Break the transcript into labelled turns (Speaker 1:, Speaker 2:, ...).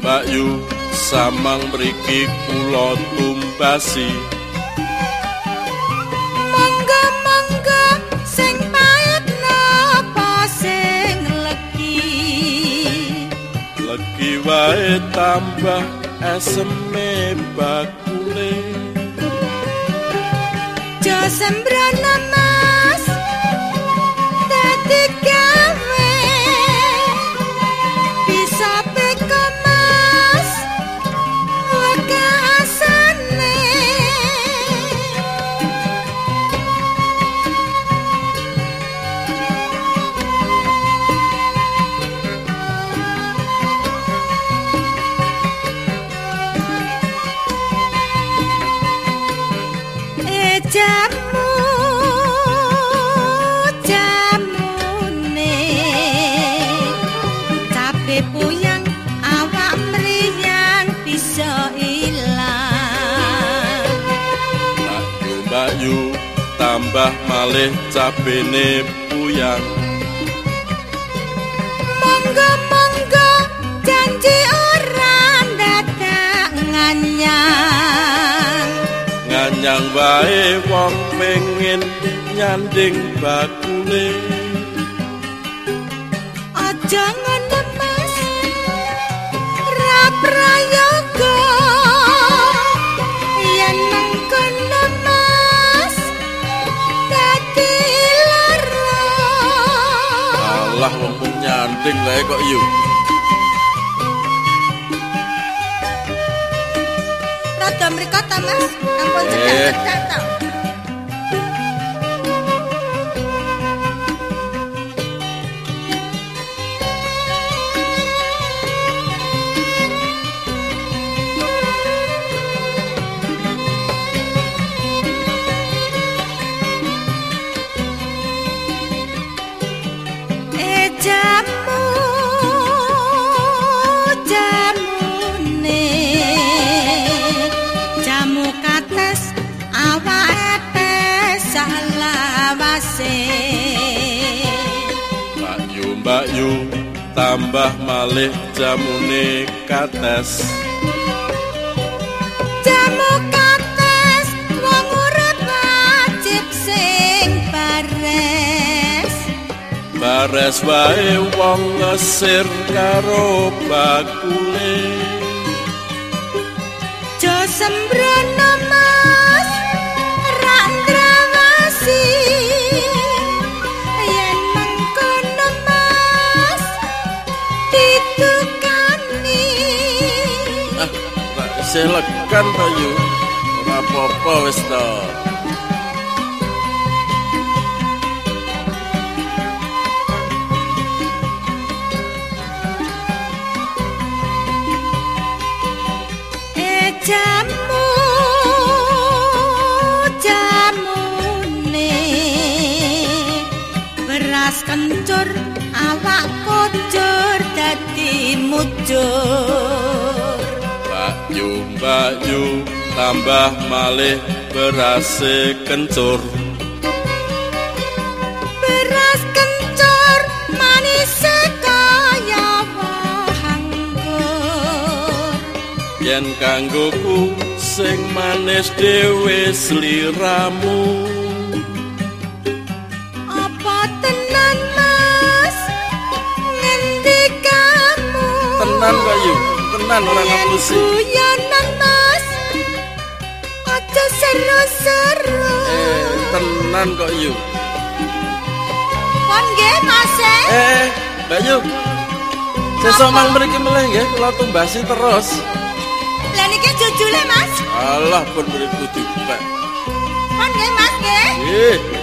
Speaker 1: Mbak Yu samang mriki kula tumbasi.
Speaker 2: Mangga mangga sing paetna pasing legi?
Speaker 1: Legi wae tambah eseme bakule.
Speaker 2: Jo sembrani jamu jamune Cabe puyang awak mriyang bisa ilang.
Speaker 1: Ayo Bayu tambah malih cabene puyang
Speaker 2: Monggo monggo janji ora dadak nganyang
Speaker 1: nganyang wae wong pengen nyanding bakule
Speaker 2: Aja ngono Mas Ra prayoga. Yen mengkono Mas Dadi lara.
Speaker 1: Alah wong nyanding wae kok yu
Speaker 2: mriko ta Mas Ampun cedak-cedak kates awake salawase.
Speaker 1: Bayu Bayu tambah malih jamune kates.
Speaker 2: Jamu kates wong urip wajib sing bares.
Speaker 1: Bares wae wong ngesir karo bakule.
Speaker 2: Jo sembrono
Speaker 1: tak selekan Bayu. Ora apa-apa wis to.
Speaker 2: Kencur awak kocur dadi mujur
Speaker 1: Bayu Bayu tambah malih berase kencur.
Speaker 2: Beras kencur manis kaya woh anggur
Speaker 1: yen kanggoku sing manis dhewe sliramu.
Speaker 2: Apa tenan mas? Kamu?
Speaker 1: Tenan Bayu tenan ora ngapusi
Speaker 2: guyonan mas aja seru-seru.
Speaker 1: Eh tenan kok yu.
Speaker 2: Pon nggih mas eh.
Speaker 1: Eh Bayu Sesok mang mriki meleh nggih kula tumbasi terus.
Speaker 2: lah niki jujule mas.
Speaker 1: Alah pun mriku dipek.
Speaker 2: pon nggih mas nggih.
Speaker 1: Nggih.